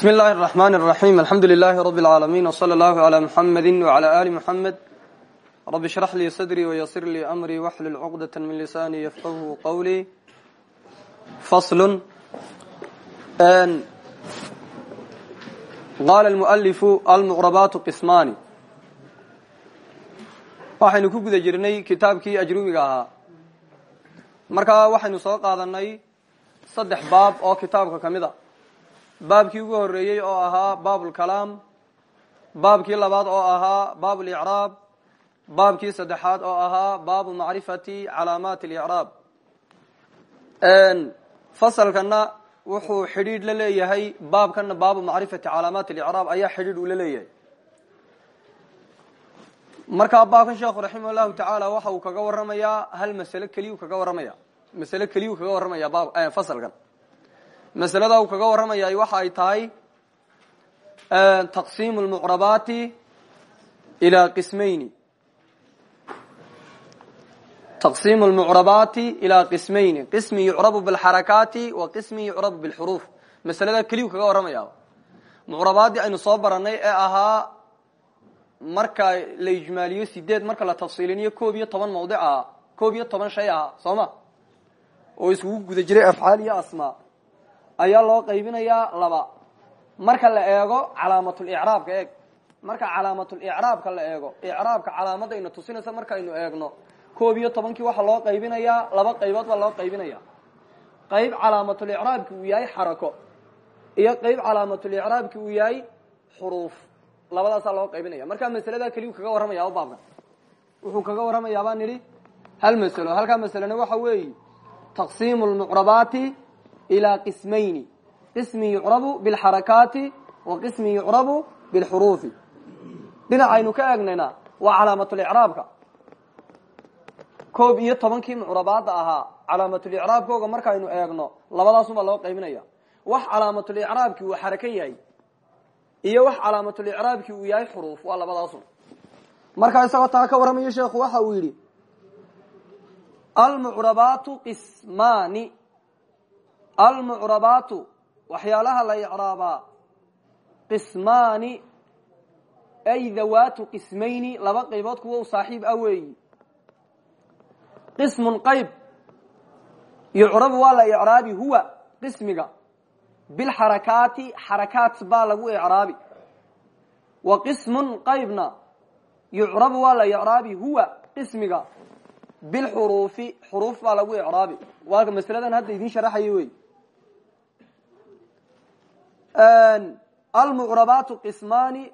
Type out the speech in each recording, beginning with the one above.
bsm اllahi الرحmn الرaحيm alxamdu لlh رb العaalمين وصlى اllه عlى mحamedi وعlى آli mحamed rb اشhrx lii صdrي وysr lii أmrي wxlul cqdaة min lisani yfqhu qwlي fasl qala الmuؤlifu almqrbaat qismani waxaynu ku guda jirnay kitaabkii ajrumiga ahaa markaa waxaynu soo qaadanay saddex baab oo kitaabka kamid a baabkii ugu horeeyey oo ahaa baab lkalaam baabkii labaad oo ahaa baab licraab baabkii saddexaad oo ahaa baabu macrifati calaamaat licraab fasalkana wuxuu xidhiidh la leeyahay baabkana baabu macrifati calaamaat licraab ayaa xidhiidh uu la leeyahay. Markaa baabkan sheekhu raximah llahu tacaala waxa uu kaga waramayaa hal masale keliyu kaga waramaya masale keliyuu kaga waramaya baab fasalkan masalada uu kaga warramayay waxa ay tahay taqsiim lmucrabaati ilaa qismayni. Taqsiim lmucrabaati ilaa qismayni. Qismi yucrabu bilxarakaati wa qismi yucrabu bilxuruuf masalada keliyu kaga warramaya mucrabaaddii aynu soo baranay ee ahaa marka la ijmaaliyo sideed marka la tafsiiliniyo koob iyo toban mawdic aha koob iyo toban shay aha soo ma? Oo iskugu guda jiray afcaal iyo asmaa ayaa loo qaybinayaa laba. Marka la eego calaamatulicraabka eeg. Marka calaamatulicraabka la eego icraabka calaamadayna tusinaysa markaynu eegno. Koob iyo tobankii waxaa loo qaybinayaa laba qaybood baa loo qaybinaya qayb calaamatulicraabki uu yahay xarako iyo qayb calaamatulicraabki uu yahay xuruuf. Labadaasaa loo qaybinaya markaa masalada keliyu kaga warramaya o baabkan wuxuu kaga warramayaa baan nidhi hal masalo. Halkaa masalena waxa weeyi taqsiimu lmucrabaati ilى qismayni qismi yucrabu bilxarakaati wa qismi yucrabu bilxuruufi dhinacaynu ka eegnayna waa calaamatulicraabka koob iyo tobankii mucrabaada ahaa calaamatulicraabkooga markaynu eegno labadaasunbaa loo qaybinaya wax calaamatulicraabki uu xarako yahay iyo wax calaamatulicraabki uu yahay xuruuf waa labadaasun markaa isagoo taa ka warramayo sheekhu waxa uu yidhi almucrabaatu qismaani almucrabaatu waxyaalaha la icraabaa qismaani ay dawaatu qismayni laba qaybood kuwa u saaxiib ah weeyi. Qismun qayb yucrabu waa la icraabi huwa qismiga. Bilxarakaati xarakaat baa lagu icraabi. Wa qismun qaybna yucrabu waa la icraabi huwa qismiga. Bilxuruufi xuruuf baa lagu icraabi. Waa masaladan hadda idin sharaxaya wey almucrabaatu qismaani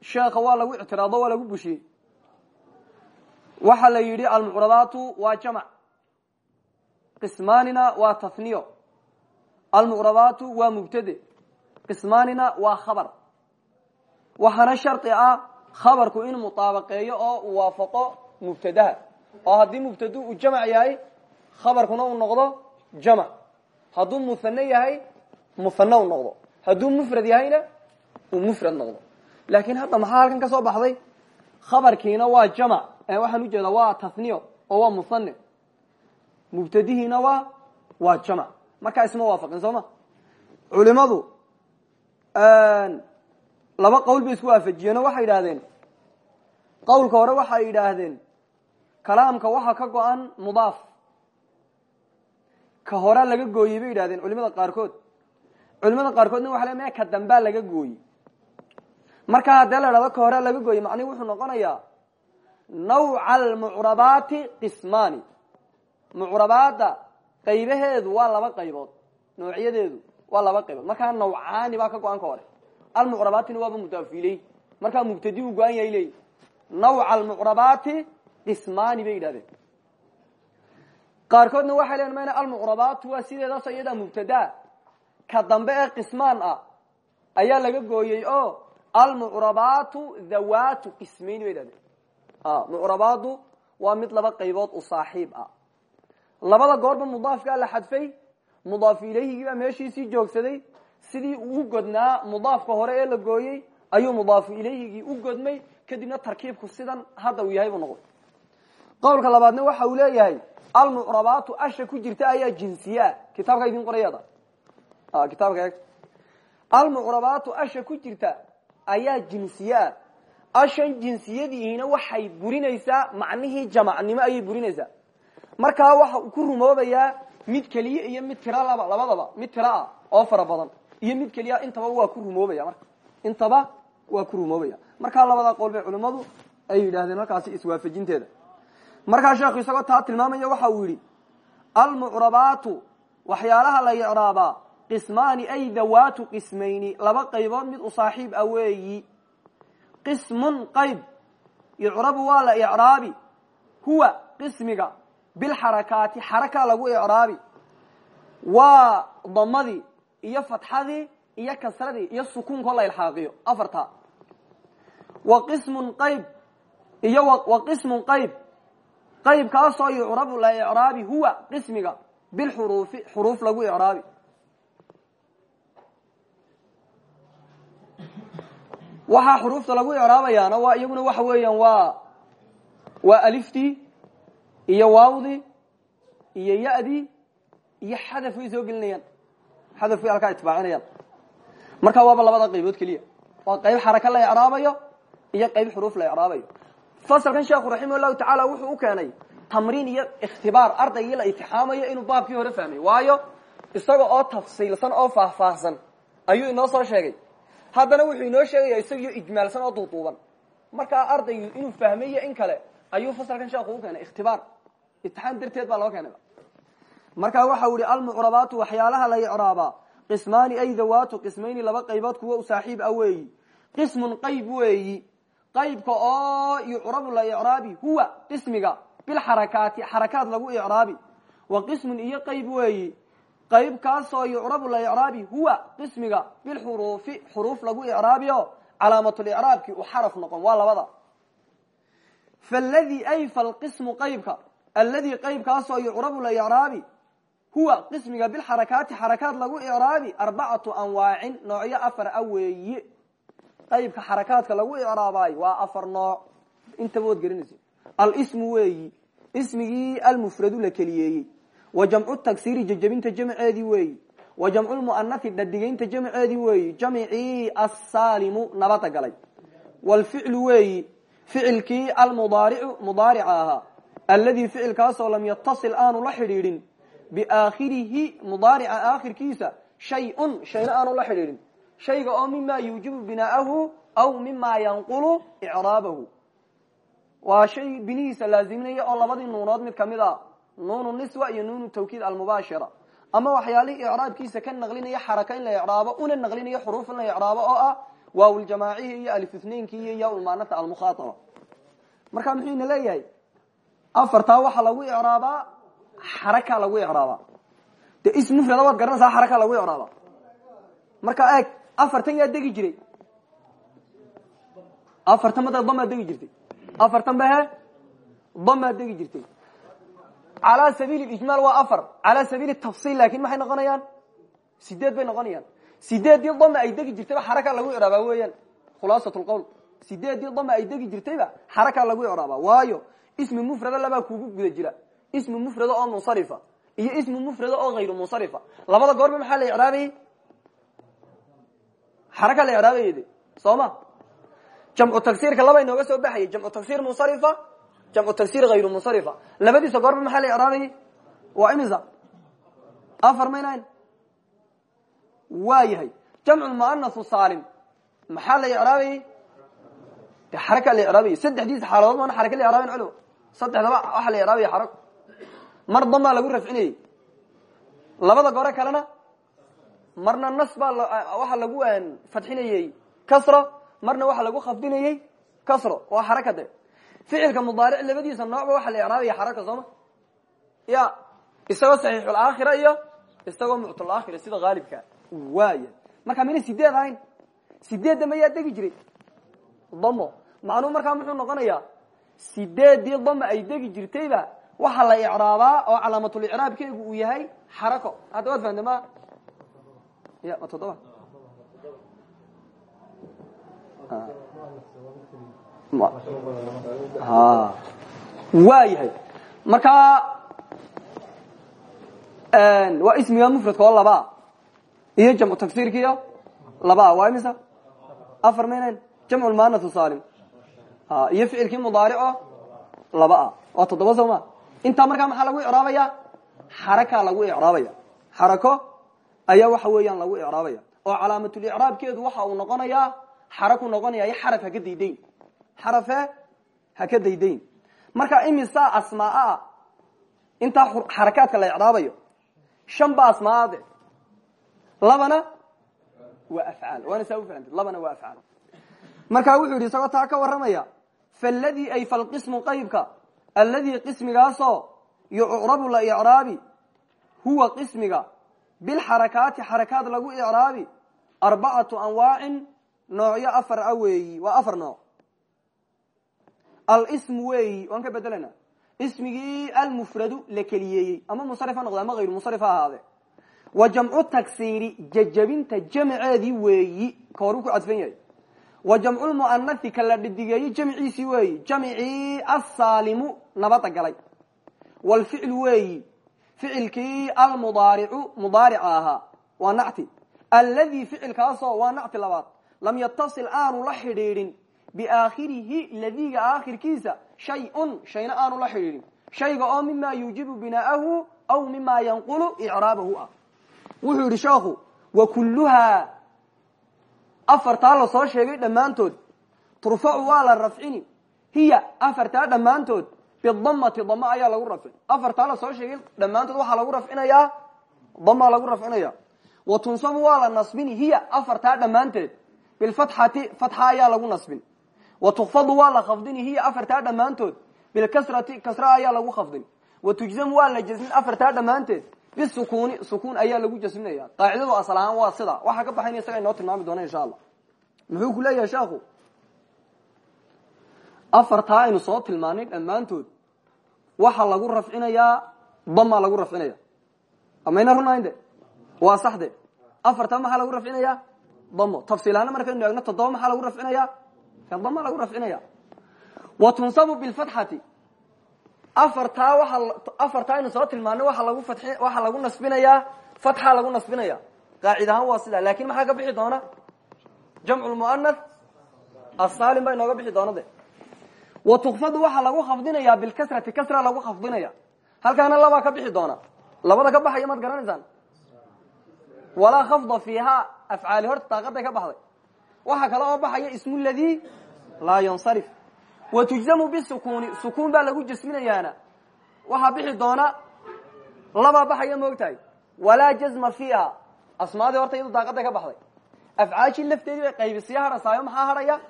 sheekha waa lagu ictiraado waa lagu bushiyey. Waxa la yidhi almucrabaatu waa jamc qismaanina waa tafniyo almucrabaatu waa mubtade. Qismaanina waa khabar. Waxaana shardi ah khabarku in mutaabaqeeyo oo waafaqo mubtadaha. Oo haddii mubtadu uu jamc yahay khabarkuna uu noqdo jamc hadduu muhane yahay muhane u noqdo. Hadduu mufrad yahayna uu mufrad noqdo. Laakin hadda maxaa halkan ka soo baxday? Khabarkiina waa jamc waxaan u jeedaa waa taniyo oo waa muhane mubtadihiina waa waa jamc markaa isma waafaqin soo ma? Culimadu laba qowl bay isku waafajiyeen oo waxay yidhahdeen qowlka hore waxay yidhaahdeen kalaamka waxa ka go-an mudaaf. Ka hore laga gooyey bay yidhahdeen culimada qaarkood culimada qaarkoodna waxa le ka dambaa laga gooyey marka haddee la dhahdo ka hore laga gooyey macnihi wuxuu noqonayaa nawca almucrabaati qismaani. Mucrabaada qaybaheedu waa laba qaybood noocyadeedu waa laba qaybood. Markaa nawcaani baa ka go-an ka hore. Almucrabaatina waaba mudaaf iley markaa mubtadi u go-an yahay leyi nawca almucrabaati qismaani bay yidhahdeen qaarkoodna waxay leen mayna almucrabaatu waa sideedaasoo iyadaa mubtadaa ka dambe ee qismaan ah ayaa laga gooyey o almucrabaatu dhawaatu qismayn bay yidhahdeen mucrabaadu waa mid laba qaybood u saaxiib ah. Labada goorba mudaafkaa la xadfay mudaaf ilayhigii baa meeshiisii joogsaday sidii uu godnaa mudaafka hore ee la gooyey ayuu mudaafu ilayhigii u godmay kadibna tarkiibku sidan hadda uu yahay buu noqday. Qowlka labaadna waxa uu leeyahay almucrabaatu asha ku jirta ayaa jinsiyaa kitaabka idin qorayada kitaabka eeg. Almucrabaatu asha ku jirta ayaa jinsiye ashan jinsiyadiihina waxay burinaysaa macnihii jamacnimo ayay burinaysaa. Markaa waxa ku rumoobayaa mid keliye iyo mid tira laba labadaba mid tira ah oo fara badan iyo mid keliya intaba waa ku rumoobaya marka. Intaba waa ku rumoobaya markaa labada qowl bay culimmadu ay yidhaahdeen halkaasi iswaafajinteeda. Markaa sheekhu isagoo taa tilmaamaya waxa uu yidhi almucrabaatu waxyaalaha la icraabaa qismaani ay dawaatu qismayni. Laba qaybood mid u saaxiib ah weeyi. Qismun qayb. Yucrabu waa la huwa qismiga. Bilxarakaati xaraka lagu icraabi. Waa damadii iyo fatxadii iyo kasradii iyo sukuunko la ilxaaqiyo afarta. Wa qismun qayb. Iyo wa qismun qayb. Qaybkaasoo yucrabu la icraabi huwa qismiga. Bilxuruufi xuruuf lagu icraabi waxaa xuruufta lagu icraabayaana waa iyaguna waxa weeyaan waa waa aliftii iyo waawdii iyo yadii iyo xadaf way soo gelinayaan. Xadaf way halkaa itbaacinayaan markaa waaba labada qaybood keliya. Waa qayb xaraka la icraabayo iyo qayb xuruuf la icraabayo. Fasalkan sheekhu raximah llahu tacaala wuxuu u keenay tamriin iyo ikhtibaar ardaygii la itixaamayo inuu baabkii hore fahmay. Waayo isaga oo tafsiilsan oo faahfaahsan ayuu inoo soo sheegay haddana wuxuu inoo sheegaya isagiyo ijmaalsan oo duuduuban. Markaa ardaygu inuu fahmayo in kale ayuu fasalkan sheekhu u keenay ikhtibaar. Itixaam darteed baa loo keenay markaa waxa u ihi almucrabaatu waxyaalaha la icraabaa qismaani ay dawaatu qismayni laba qaybood kuwa u saaxiib ah qismun qayb weeyi qaybka oo yucrabu la icraabi huwa qismiga bilxarakaati xarakaad lagu icraabi. Wa qismun iyo qayb weeyi qayb kaasoo yucrabu la icraabi huwa qismiga bilxuruufi xuruuf lagu icraabi o calaamatulicraabki u xaraf noqon waa labada. Faladi ay falqismu qaybka alladii qaybkaasoo yucrabu la icraabi huwa qismiga bilxarakaati xarakaad lagu icraabi arbacatu anwaacin noocyo afar a qaybka xarakaadka lagu icraabaayo waa afar nooc. Intaba waad garanaysa alsmu weeyi ismigii almufradu la keliyeeyey wa jamcu tagsiri jajabinta jamceedii weeyi wa jamcu lmu'anati dhadigaynta jamceedii weeyi jamcii assaalimu nabada galay wlficlu weeyi ficilkii almudaaricu mudaarica ahaa alladii ficilkaasoo lam yatasil aanu la xidhiidhin biaakhirihi mudaarica aakhirkiisa shay-un shayna aanu la xidhiidhin shayga oo mima yuujibu binaahu aw mima yanqulu icraabahu waa shay binihiisa laaziminaya oo labadii nuunood mid ka mid a nuunu niswa iyo nuunu tawkiid almubaashira ama waxyaalihii icraabkiisa ka naqlinaya xaraka in la icraabo una naqlinayo xuruuf in la icraabo oo ah waawljamaacihi iyo alifithneynkii iyo yaalmaanata almukhaataba. Marka muxuu ina leeyahay? Afartaa waxaa lagu icraabaa xaraka lagu icraabaa de ism mufrada waad garanaysaa xaraka lagu icraaba marka eeg afartan yaa degi jiray. Afartan mada damaa degi jirtay? Afartan ba he? Damaa degi jirtay calaa sabiili ijmaal waa afar. Calaa sabiili tafsiil laakin maxay noqonayaan? Sideed bay noqonayaan. Sideedii dama ay degi jirtayba xaraka lagu icraabaa weeyaan. Khulaasat lqowl sideedii dama ay degi jirtayba xaraka lagu icraabaa waayo ismi mufrada labaa kugu guda jira. Ismi mufrada oo munsarifa iyo ismi mufrada oo hayru munsarifa. Labada goorba maxaa la icraabayey xaraka la icraabayay de soo ma jamcu tagsiirka laba inooga soo baxayay jamcu jamcu tagsiir hayru munsarifa labadiisa goorba maxaa la icraabayey waa imisa afar maynayn waa yahay jamcu muanasu saalim maxaa la icraabayey de xaraka la icraabayay saddexdiisa xaaladood maana xaraka la icraabayn culimo saddexdaba waxa la icraabaya xarako mar damaa lagu rafcinayey labada gore kalena marna nas baa waxa lagu fadxinayey kasro marna waxa lagu khafdinayey kasro waa xaraka de ficilka mudaaric labadiisa noocba waxa la icraabaya xaraka sooma ya isagoo saxiixulaakhira iyo isagoo muctulaakhira sida haalibka waaya marka mina sideed ahayn? Sideedda mayaa degi jiray. Damo macnuhu markaa muxuu noqonayaa sideedii dama ay degi jirtayba waxa la icraabaa oo calaamatulicraabkeegu uu yahay xarako. Hadda waad fahamte ma? Ya ma waa yahay. Markaa waa ismiga mufradka oo labaa iyo jamcu tagsiirkiiyo laba. A waa imisa? Afar maynan jamcu lmuanathu salim iyo ficilkii mudaarico laba a waa toddoba soo ma? Intaa markaa maxaa lagu icraabaya? Xarakaa lagu icraabaya. Xarako ayaa waxa weeyaan lagu icraabaya. Oo calaamatulicraabkeedu waxa uu noqonayaa xaraku noqonaya iyo xaraf haka daydayn xarafe haka daydayn. Marka imisa asmaaa intaa xarakaadka la icraabayo shan ba asmaade labana waa afcaal. Waana saa ufahantid labana waa afcaal. Marka wuxuu yidhi isagoo taa ka warramaya faladii ay falqismu qaybka alladii qismigaasoo yucrabu la icraabi huwa qismiga. Bilxarakaati xarakaad lagu icraabi arbacatu anwaacin noocyo afar a weeyi afar nooc alsmu weeyi waan ka bedelana ismigii almufradu la keliyeeyey ama munsarif ha noqde ama hayru munsarif ha ahaade. Wa jamcu taksiiri jajabinta jamceedii weeyi ka horu ku cadfan yahay. Wa jamcu lmu'anathi ka la dhidigeeyey jamciisii weeyi jamcii asaalimu nabada galay. Walficlu weeyi ficilkii almudaaricu mudaarica ahaa waa nacti. Alladii ficilkaasoo waa nacti labaad. Lam yatasil aanu la xidhiidhin biaakhirihi ladiga aakhirkiisa shay-un shayna aanu la xidhiidhin. Shayga oo mima yuujibu bina'ahu aw mima yanqulu icraabahu ah. Wuxuu yidhi sheekhu wa kulluhaa afartaa la soo sheegay dhammaantood. Turfacu waa la rafcini. Hiya afartaa dhammaantood. Bidamati dama ayaa lagu rafcin. Afartaa la soo sheegay dhammaantood waxaa lagu rafcinayaa? Damaa lagu rafcinaya wa tunsabu waa la nasbini. Hiya afartaa wa tukfadu waa la khafdini hiya afartaa dhammaantood bilkasrati kasra ayaa lagu khafdin wa tujzamu waa la jasmin afartaa dhammaanteed bisukuni sukuun ayaa lagu jasminaya qaacidadu asal ahaan waa sida waxaa ka baxayn isaga inoo tilmaami doona insha allah muxuu ku leeyahay sheekhu afartaa aynu soo tilmaanay dhammaantood waxaa lagu rafcinayaa damaa lagu rafcinaya amayna runayn de waa sax de afartaa maxaa lagu rafcinaya damo tafsiilaana markaynu eegno toddoba maxaa lagu rafcinaya dama lagu rafcinaya. Wa tunsabu bilfatxati afartaa waa afartaa aynu soo tilmaanay waa lagu nasbinayaa fatxa lagu nasbinaya. Qaacid ahaan waa sida laakiin maxaa ka bixi doona? Jamcu lmuanath asaalim baa inooga bixi doona wa tukfadu waxaa lagu khafdinaya bilkasrati kasra lagu khafdinaya. Halkaana labaa ka bixi doona. Labada ka baxaya maad garanaysaan? Walaa khafda fiiha afcaali horta daaqaday ka baxday waxaa kale oo baxaya ismu ladii laa yansarif. Wa tujzamu bisukuni sukuun baa lagu jasminayaana. Waxaa bixi doona labaa baxaya maogtahay walaa jazma fiiha. Asmaadii horta iyadu daaqaday ka baxday. Afcaashii lafteedii bay qaybisiya hadhasaayo maxaa hadhaya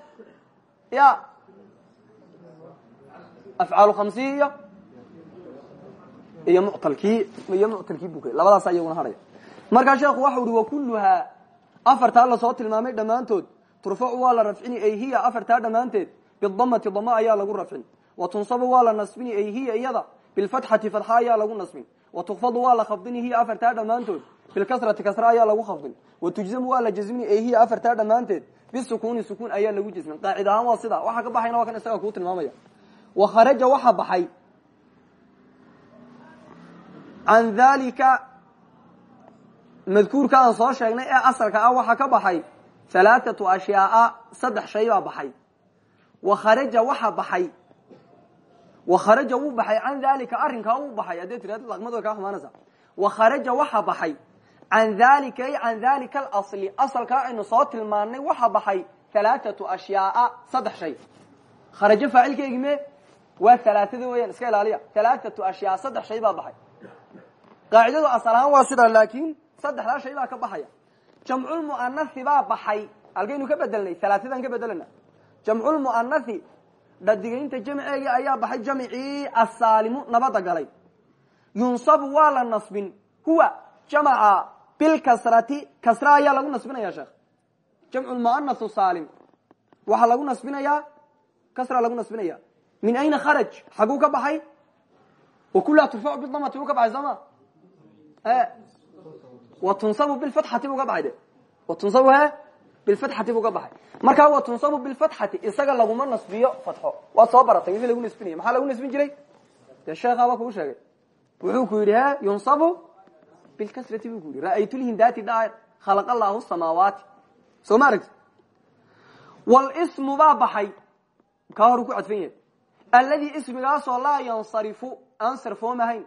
ya. Afcaalu khamsiyi iyo iyo muctalkii iyo muctalkii bukay labadaasa iyaguna hadhaya markaa sheekhu waxa uhi wa kulluhaa. Afartaa la soo tilmaamay dhammaantood turfacu waa la rafcini ay hiya afartaa dhammaanteed. Bidamati dama ayaa lagu rafcin. Wa tunsabu waa la nasbini ay hiya iyada. Bilfatxati fatxa ayaa lagu nasbin. Wa tukfadu waa la khafdini hiya afartaa dhammaantood bilkasrati kasra ayaa lagu khafdin. Wa tujzamu waa la jazmini ay hiya afartaa dhammaanteed. Bisukuni sukuun ayaa lagu jazmin. Qaacid ahaan waa sida. Waxaa ka baxayna waa kan isaga kuu tilmaamaya. Wa kharaja waxa baxay. Can dalika madkuurka aan soo sheegnay ee asalka ah waxaa ka baxay halaathatu ashyaaa saddex shay baa baxay wa kharaja waxa baxay wa kharaja wuu baxay can dalika arrinkaa wuu baxay haddee tirahda laqmad way kaa xumaanaysa wa kharaja waxa baxay can dalika ay can dalika alasli asalkaa aynu soo tilmaanay waxa baxay halaathatu ashyaaa saddex shay kharajo faacilkeegi me waa halaathada weeyaan iska ilaaliya halaathatu ashyaa saddex shay ka baxaya jamculmu'anathi baa baxay. Halkaynu ka bedelnay alaatadaan ka bedelana. Jamculmu'anathi dhadigaynta jamceegi ayaa baxay jamcii asaalimu nabada galay. Yunsabu waa la nasbin. Huwa jamca bilkasrati kasra ayaa lagu nasbinaya sheekh jamculmu'anathu saalim. Waxaa lagu nasbinayaa kasra lagu nasbinaya. Min ayna kharaj? Xaguu ka baxay? Wa kullaha turfacu bidamati u ka baxay soo ma watunsabu bilfatxati buu ka baxay de watunsabu he bilfatxati buu ka baxay markaa watunsabu bilfatxati isaga laguma nasbiyo fatxo waad soo baratay wixii lagu nasbinaya maxaa lagu nasbin jiray dee sheekhaaba kuu sheegay wuxuu ku yidhi he yunsabu bilkasrati buu ku yidhi ra'aytulhindati dhaar khalaqa allahu samaawaati soo ma aragti wlsmu baa baxay kaa horu ku cadfan yahay alladii ismigaasoo laa yansarifu aan sarfoomahayn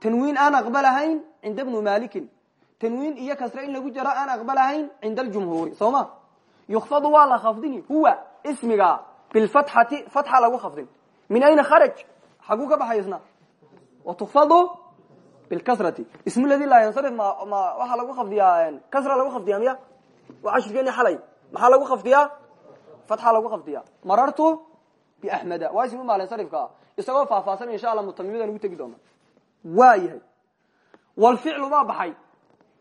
tanwiin aan aqbalahayn cinda bnu malikin tanwiin iyo kasre in lagu jaro aan aqbalahayn cinda aljumhuuri soo ma? Yukfadu waa la khafdini huwa ismiga bilfatxati fatxa lagu khafdin. Min ayna kharaj? Xaguu ka baxay isna watukfadu bilkasrati. Ismu ladii laa yansarif ma ma waxaa lagu khafdiyaa kasra lagu khafdiya miya? Waa cashirkeeni xalay. Maxaa lagu khafdiyaa fatxa lagu khafdiya. Marartu biaxmeda waa ismu maalinsarifka isagoo faahfaahsan insha allah mutamimidan ugu tegi doona. Waa yahay. Wlficlu baa baxay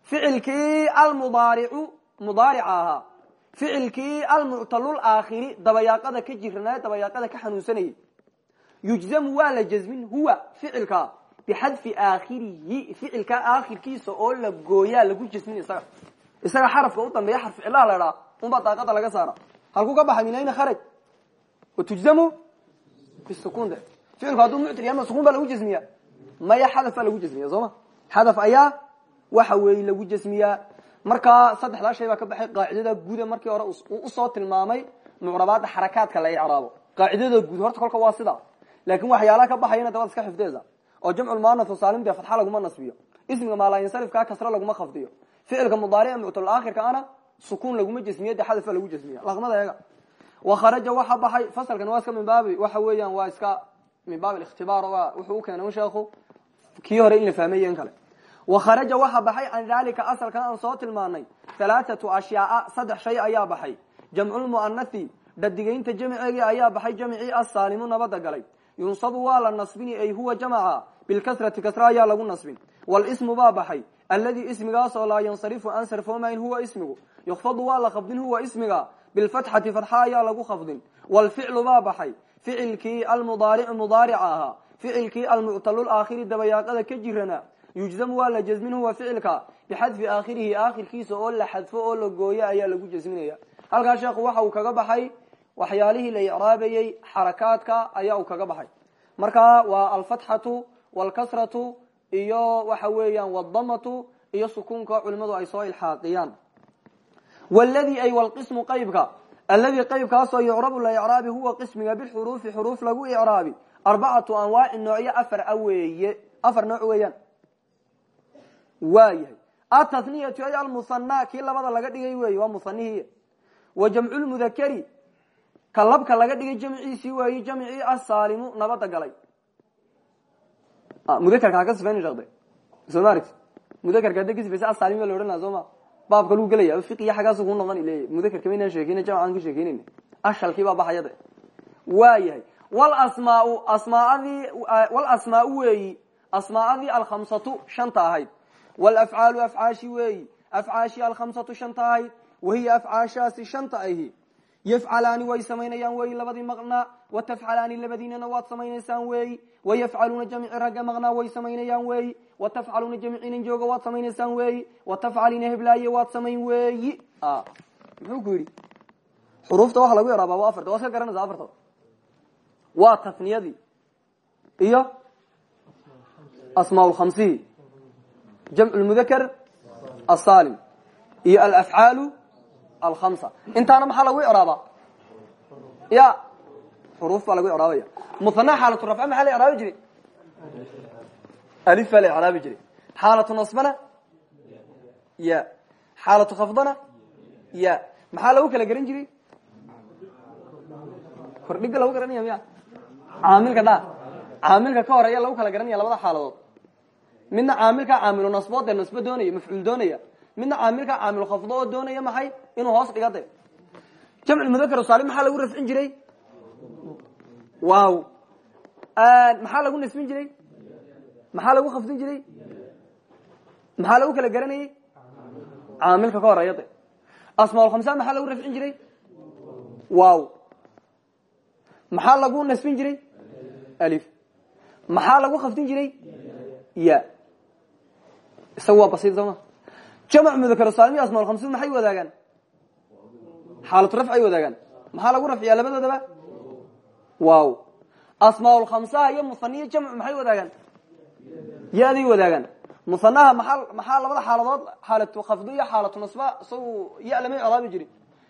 ficilkii almudaaricu mudaarica ahaa ficilkii almuctalul aakhiri dabayaaqada ka jirnaa dabayaaqada ka xanuunsanayay. Yujzamu waa la jazmin huwa ficilka bixadfi aakhirihi ficilka aakhirkiisa oo la gooyaa lagu jasmin isaga. Isaga xarafka u dambeeya xarf ficlaha la idhaa unbaa daaqada laga saara. Halkuu ka baxay min ayna kharaj watujzamu bisukun de ficilku hadduu muctal yahay ma sukun baa lagu jasmiya maya xadaf baa lagu jasmiya soo ma? Xadaf ayaa waxa weeye lagu jasmiyaa markaa saddexdaa shay baa ka baxay qaacidada guuda markii hore u soo tilmaamay mucrabaadda xarakaadka la icraabo. Qaacidada guud horta kolka waa sida. Laakin waxyaalaha ka baxayana dabad iska xifdeesa oo jamculmuanathu saalim dee fatxa laguma nasbiyo. Ismiga maalayinsarifkaa kasre laguma khafdiyo. Ficilka mudaarica muctal aakhirka ana sukuun laguma jasmiyo dee xadaf baa lagu jasmiya. Laqmada eega wakharaja waxa baxay fasalkan waa iska min baabi waxa weeyaan waa iska min baab ikhtibaar wuxuu u keenay sheekhu kii hore in la fahmay in kale wakharaja waxa baxay can dalika asalkan aan soo tilmaanay halaathatu ashyaaa saddex shay ayaa baxay jamculmu'anathi dhadigaynta jamceegii ayaa baxay jamcii asaalimu nabada galay yunsabu waa la nasbini ay huwa jamca bilkasrati kasra ayaa lagu nasbin walismu baa baxay alladii ismigaasoo laa yansarifu aan sarfoomayn huwa ismigu yukfadu waa la khafdin huwa ismiga bilfatxati fatxa ayaa lagu khafdin wlficlu baa baxay ficilkii almudaaricu mudaarica ahaa ficilkii almuctalu aakhiri dabayaaqada ka jirana yujzamu waa la jasmin huwa ficilka. Bixadfi aakhirihi aakhirkiisa oo la xadfo oo la gooyo ayaa lagu jasminaya. Halkaa sheekhu waxa uu kaga baxay waxyaalihii la icraabayey xarakaadka ayaa uu kaga baxay. Marka waa alfatxatu walkasratu iyo waxa weeyaan wadamatu iyo sukuunka culimadu ay soo ilxaaqiyaan. Wladi ay wlqismu qaybka alladii qaybkaasoo yucrabu la icraabi huwa qismiga bixuruufi xuruuf waa yahay ataniyatu ay almuhana kii labada laga dhigay wey waa muhanihii wa jamcu lmudakeri ka labka laga dhigay jamciisii weeyi jamcii asaalimu nabada galay. Mudakerka ha ka sifayn ma aragti mudakerka hadda ka sifaysa asaalim baa la odhan laha soo ma? Baabka lagu gelaya fiqiya xaggaasu ku noqon le mudakerka maynaan sheekeyna jamcaan ka sheekeynayna ashalkii baa baxayade waa yahay wlasmaau asmaadii walasmaau weeyi asmaadii alkhamsatu shanta ahayd wlafcaalu afcaashi weeyi afcaashi alkhamsatu shanta ahayd wahiya afcaashaasi shanta ahi yafcalaani way samaynayaan weeyi labadii maqnaa watafcalaani labadiinana waad samaynaysaan weeyi wayafcaluuna jamci ragga maqnaa way samaynayaan weeyi watafcaluuna jamciinan jooga waad samaynaysaan weeyi watafcaliina heblaaye waad samayn weeyi muxuu ku yidhi xuruufta waxa lagu yaraaba waa afarta waad ka garanaysa afarta waa tasniyadii iyo asmaa lkhamsihi jamc lmudakar asalim iyo alafcaalu alhamsa intaana maxaa lagu icraaba ya xuruuf baa lagu icraabaya muhana xaalatu rafca maxaa la icraabi jiray? Alif baa la icraabi jiray. Xaalatu nasbana? Ya. Xaalatu khafdana? Ya. Maxaa lagu kala garan jiray? Kordhiga lagu garanaya miya? Caamilka dha caamilka ka horreeya lagu kala garanaya labada xaaladood midna caamilkaa caamilu nasbood dee nasbo doonaya mafcuul doonaya. Midna caamilkaa caamilu khafdo oo doonaya maxay? Inuu hoos dhiga de jamc mudakar saalim maxaa lagu rafcin jiray? Wow maxaa lagu nasbin jiray? Maxaa lagu khafdin jiray? Maxaa lagu kala garanayay? Caamilka ka horreeya de asmaaulkhamsa maxaa lagu rafcin jiray? Wow maxaa lagu nasbin jiray? Alif. Maxaa lagu khafdin jiray? Ya isaga waa basiid sooma jamc mudakar saalim iyo asmaa lkhamsuun maxay wadaagaan xaalatu rafc ay wadaagaan maxaa lagu rafciyaa labadoodaba wow asmaa lkhamsaha iyo muhaniya jamcu maxay wadaagaan yaday wadaagaan muhanaha maaa maxaa labada xaaladood xaalatu khafdo iyo xaalatu nasba isagu ya lamay codaabi jirin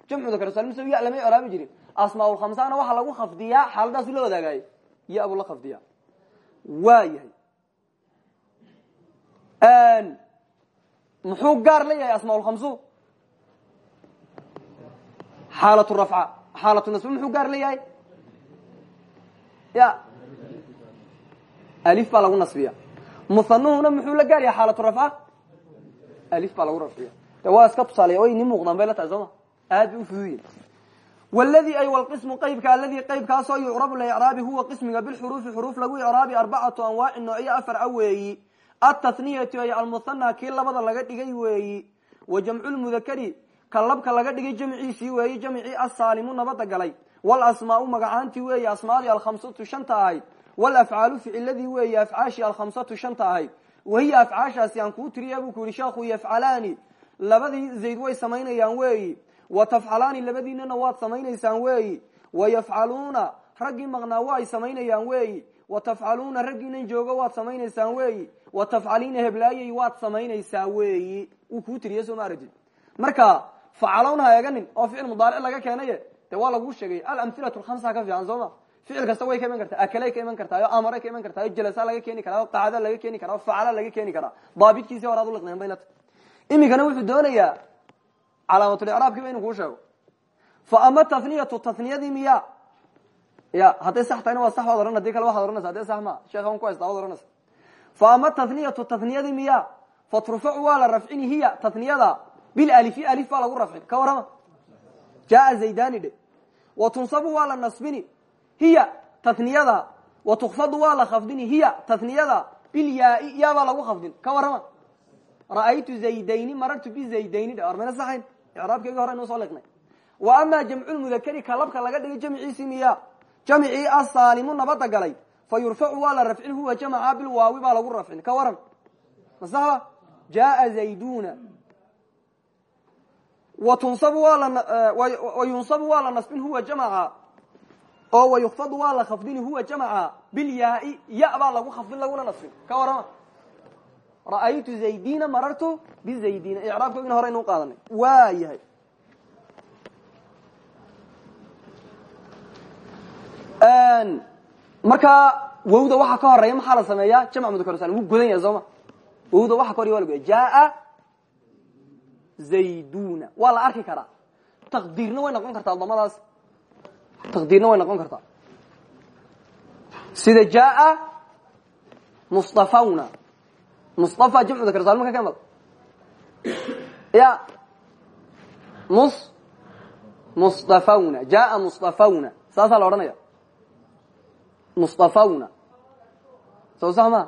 jamcu dakar salim so ya lamay oraabi jirin asmaaulkhamsana waxaa lagu khafdiyaa xaaladaasu la wadaagayo ya buu la khafdiya waa yahay muxuu gaar la yahay asmaaulkhamsu xaalatu rafca xaalatu nasbe muxuu gaar la yahay? Ya. Alif baa nasbiya musanuhuna muxuu la gaar yahay xaalatu rafca? Alif baa lagu rafciya de waa iska tusaaleya way bay la tahay aad bay ufuduyihin wladi ay wlqismu qaybka aladii qaybkaasoo yucrabu licraabi huwa qismiga bilxuruufi xuruuf lagu icraabi arbacatu anwaacin noocyo afar a weeyi atathniyatu ay almuhana kii labada laga dhigay weeyi. Wa jamcu lmudakari ka labka laga dhigay jamciisii weeyi jamcii asaalimu nabada galay. Walasmaau magacaantii weeyi asmaadii alkhamsatu shanta ahayd walafcaalu ficiladii weeyi afcaashii alkhamsatu shanta ahayd wahiya afcaashaasi aan kuu tiriya buu ku yihi sheekhu yafcalaani labadii zayd way samaynayaan weeyi. Wa tafcalaani labadiinana waad samaynaysaan weeyi. Wayafcaluuna raggii maqnaa wa ay samaynayaan weeyi. Wa tafcaluuna raggiinan joogo waad samaynaysaan weeyi wa tafcaliina heblaayay waad samaynaysaa weeyi. Uu kuu tiriye soo ma aragtid marka facalowna ha eeganin oo ficil mudaaric laga keenaye de waa laguu sheegay alamhilatu lkhamsa ka fiican soo ma? Ficil kasta way ka iman kartaa akalay ka iman kartaa o amaray ka iman kartaa o jalasa laga keeni karaa o qacda laga keeni karaa o facala laga keeni karaa. Daabitkiisi horaad uliqneen baynata iminkana wuxuu doonayaa calaamatulicraabkiiba inu kuu sheego. Fa ama taniyatu taniyadii miya ya hadday sax tahayna waa sax waad ohan haddii kale waxad ohanaysa hadee sax ma? Sheekhan ku haysta waad ohanaysa ama taniyatu taniyadii miya fa turfacu waa la rafcini hiya taniyada bilalifi alif baa lagu rafcin ka warrama jaa zaydani dhe wa tunsabu waa la nasbini hiya taniyada wa tukfadu waa la khafdini hiya taniyada bilyaai yaabaa lagu khafdin ka warrama ra'aytu zaydayni marartu bizaydayni dhe armayna saxayn icraabkeegi hore inuu soo liqnay wa ama jamcu lmudakari ka labka laga dhigay jamciisi miya jamcii asaalimu nabada galay fa yurfacu waa la rafcin huwa jamca bilwaawi baa lagu rafcin ka waran masaxba jaa zayduna wa tunsabu waa la nasbin huwa jamca oo wayukfadu waa la khafdini huwa jamca bilyaai ya baa lagu khafdin laguna nasbin ka warama ra'aytu zaydina marartu bizaydina icraabkoogina hore inuu qaadanay waa yahay markaa wowda waxa ka horreeya maxaa la sameeyaa? Jamc mudakrsal wuu godan yahay sooma wowda waxa ka horey wa la goya jaa zayduna waa arki karaa. Taqdiirna way noqon kartaa damadaas taqdiirna way noqon kartaa. Sida jaa mustafawna. Mustafa jamcu dakar saalim ka kemal ya mus mustafawna. Jaa mustafawna. Saasaa la odhanaya mustafawna soo sax ma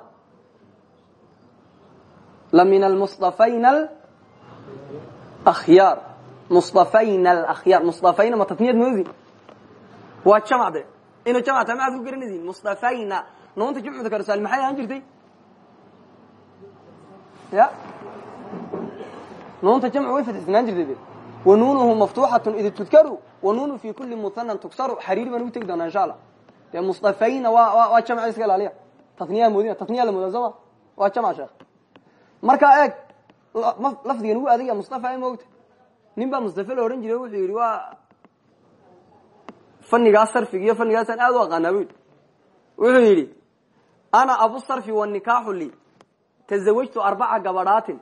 la min almustafayna akhyaar mustafayna alakhyaar mustafayna ma tatniyad moodi waa jamc de inuu jamc tahay maaad ku garanaysiin mustafayna nuunta jamcu dakar saalim maxay ahaan jirtay ya nuunta jamcu way fatxisnaan jirtay de wa nuunuhu maftuuxatun id tudkaru wa nuunu fi kuli muhanan tuksaru xariiri baan ugu tegi doonaa insha allah dee mustafayna waa jamca iska ilaaliya. Tatniyaa moodina tatniya la moodaa sooma waa jamca sheekh. Markaa eeg lafdigan ugu adagya mustafa moogta nin baa mustafa la odhan jiray wuxuu yidhi waa fanigaas sarfiga iyo fanigaasaan aad u aqaanaa bu yidhi. Wuxuu yidhi ana abu sarfi wanikaaxu li tazawajtu arbaca gabadhaatin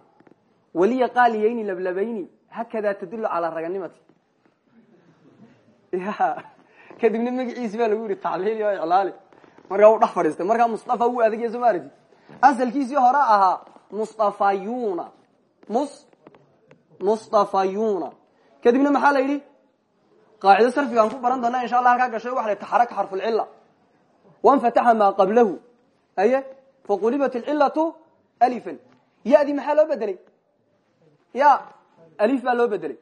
waliya qaaliyayni lablabayni. Hakadaa tadulu calaa raganimati kadibna magaciisi baa lagu yihi tacliili o iclaali. Markaa u dhex fadhiistay markaa mustafa wuu adagya soo ma aragti asalkiisii hore ahaa mustafayuna mus mustafayuna kadibna maxaa la yidhi? Qaacido sarfigaan ku baran doona insha allah halkaa gashay waxa la taxaraka xarfulcila wanfataxa maa qablahu. Aye faqulibat alcilatu alifan. Yadi maxaa loo bedelay? Ya alif baa loo bedelay.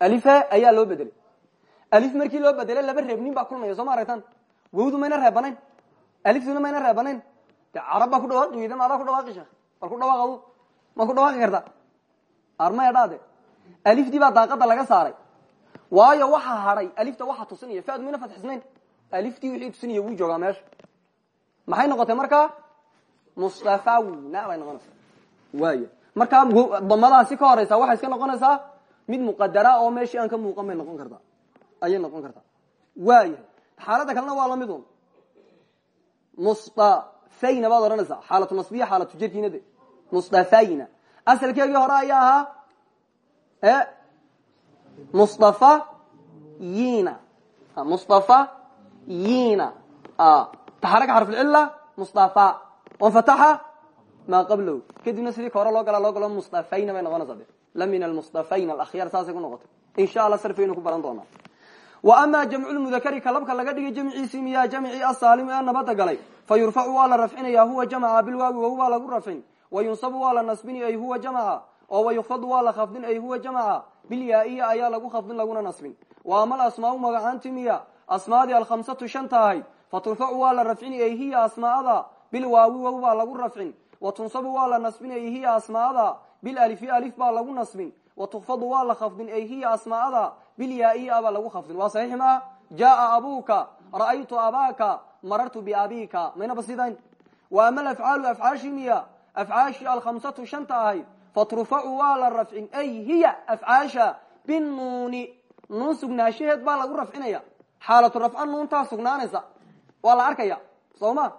Alife ayaa loo bedelay alif markii loo bedelay laba reebnin baa kulmaya soo ma aragtaan wawdu mayna reebanayn. Aliftuna mayna reebanayn. De carab ku dhawaaqi weyda ma adaa bal ku dhawaaq adu ma ku dhawaaqi karta? Armaya dhaade alifdii baa daaqada laga saaray. Waayo waxa hadhay alifta waxa tusinaya faad mayna fatxisnayn aliftii wixii tusinaya wuu joogaa meesha. Maxay noqotay markaa mustafawna bay noqonaysaa. Waaya markaa damadaasi ka horeysa waxay iska noqonaysaa mid muqadara oo meeshii aan ka muuqan noqon kartaa ayay noqon kartaa. Waayahay xaaladda kalena waa la mid un mustafayna baad odhanaysaa xaalatu nasbiya xaalatu jarkiina de. Mustafayna asalkeegii hore ayaa ahaa e mustafa yina mustafa yina taxaraka xarfulcila mustafa. Wanfataxa maa qablow. Kadibna sidii ka hore loo galaa loo galo mustafayna bay noqonaysaa de. La min almustafayn alakhyar saasay ku noqotay. Insha allah sarfaynu ku baran doonaa wa ama jamculmudakari ka labka laga dhigay jamciisi miyaa jamcii asaalim ee nabada galay. Fa yurfacu waa la rafcinaya huwa jamca bilwaawi wahuwaa lagu rafcin wa yunsabu waa la nasbini ay huwa jamca oo wayukfadu waa la khafdin ay huwa jamca bilyaaiya ayaa lagu khafdin laguna nasbin. Wa ama alasmaau magacaanti miya. Asmaadii alkhamsatu shanta ahayd fa turfacu waa la rafcini ay hiya asmaada. Bilwaawi wow baa lagu rafcin wa tunsabu waa la nasbin ay hiya asmaada. Bilalifi alif baa lagu nasbin. Wa tukfadu waa la khafdin ay hiya asmaada bilyaaiya baa lagu khafdin waa saxiix maa jaaa abuuka ra'aytu abaaka marartu biabika maynaba sidayn wa ama alafcaalu afcaashi miya afcaashi alkhamsatu shanta ahayd faturfacu waa la rafcin ay hiya afcaasha binuuni nuun sugnaanshaheed baa lagu rafcinaya xaalatu rafca nuuntaa sugnaanaysa waa la arkaya soo ma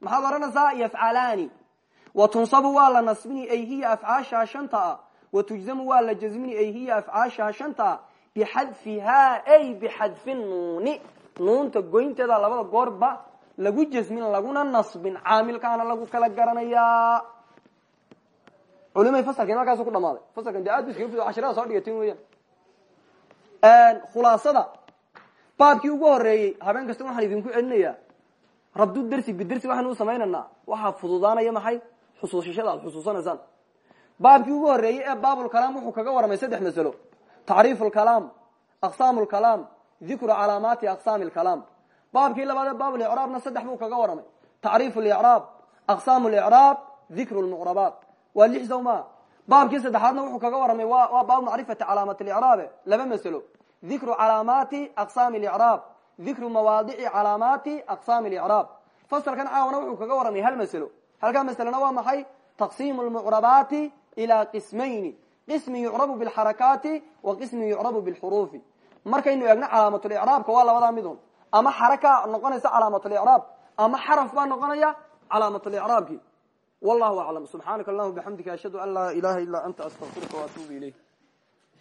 maxaad odhanaysaa wa tunsabu waa la nasbini ay hiya afcaashaa shanta wa tujzamu waa la jazmini ay hiya afcaashaa shanta bixadfihaa ay bixadfi nuuni nuunta goynteeda labada goorba lagu jasmin laguna nasbin caamilkaana lagu kala garanayaa culimay fasalkan halkaasu ku dhamaaday fasalkan de aad ba cashirada soo dhigatin weeyaan khulaasada baabkii ugu horeeyey habeen kasta waxaan idinku celinayaa rabdu dersi bidersi waxaynu u samaynaynaa waxaa fududaanaya maxay xusuusashada aad xusuusanaysaan baabkii ugu horeeyey ee baabulkalaam wuxuu kaga warramay saddex masalo tacriifu lkalaam aqsaamu lkalaam dikru calaamaati aqsaami lkalaam baabkii labaad ee baabulicraabna saddex buu kaga warramay tacriifu licraab aqsaamu licraab dikru lmucrabaat waa lix sawma. Baabkii saddexaadna wuxuu kaga warramay waa baabu macrifati calaamat licraabe laba masalo. Dikru calaamaati aqsaami licraab dikru mawaadici calaamaati aqsaami licraab fasalkan caawana wuxuu kaga warramay hal masalo. Halkaa masalena waa maxay? Taqsiimu lmucrabaati ilaa qismayni qismi yucrabu bilxarakaati wa qismi yucrabu bilxuruufi markaynu eegno calaamatulicraabka waa labadaa midun ama xaraka noqonaysa calaamatulicraab ama xaraf baa noqonaya calaamatulicraabki wallahu aclam subxaanaka allahuma bixamdika ashhadu an laa ilaha illa anta astaqfiruka waatuubu ilayk.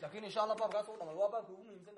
Lakin insha allah baabkaas u muhimsan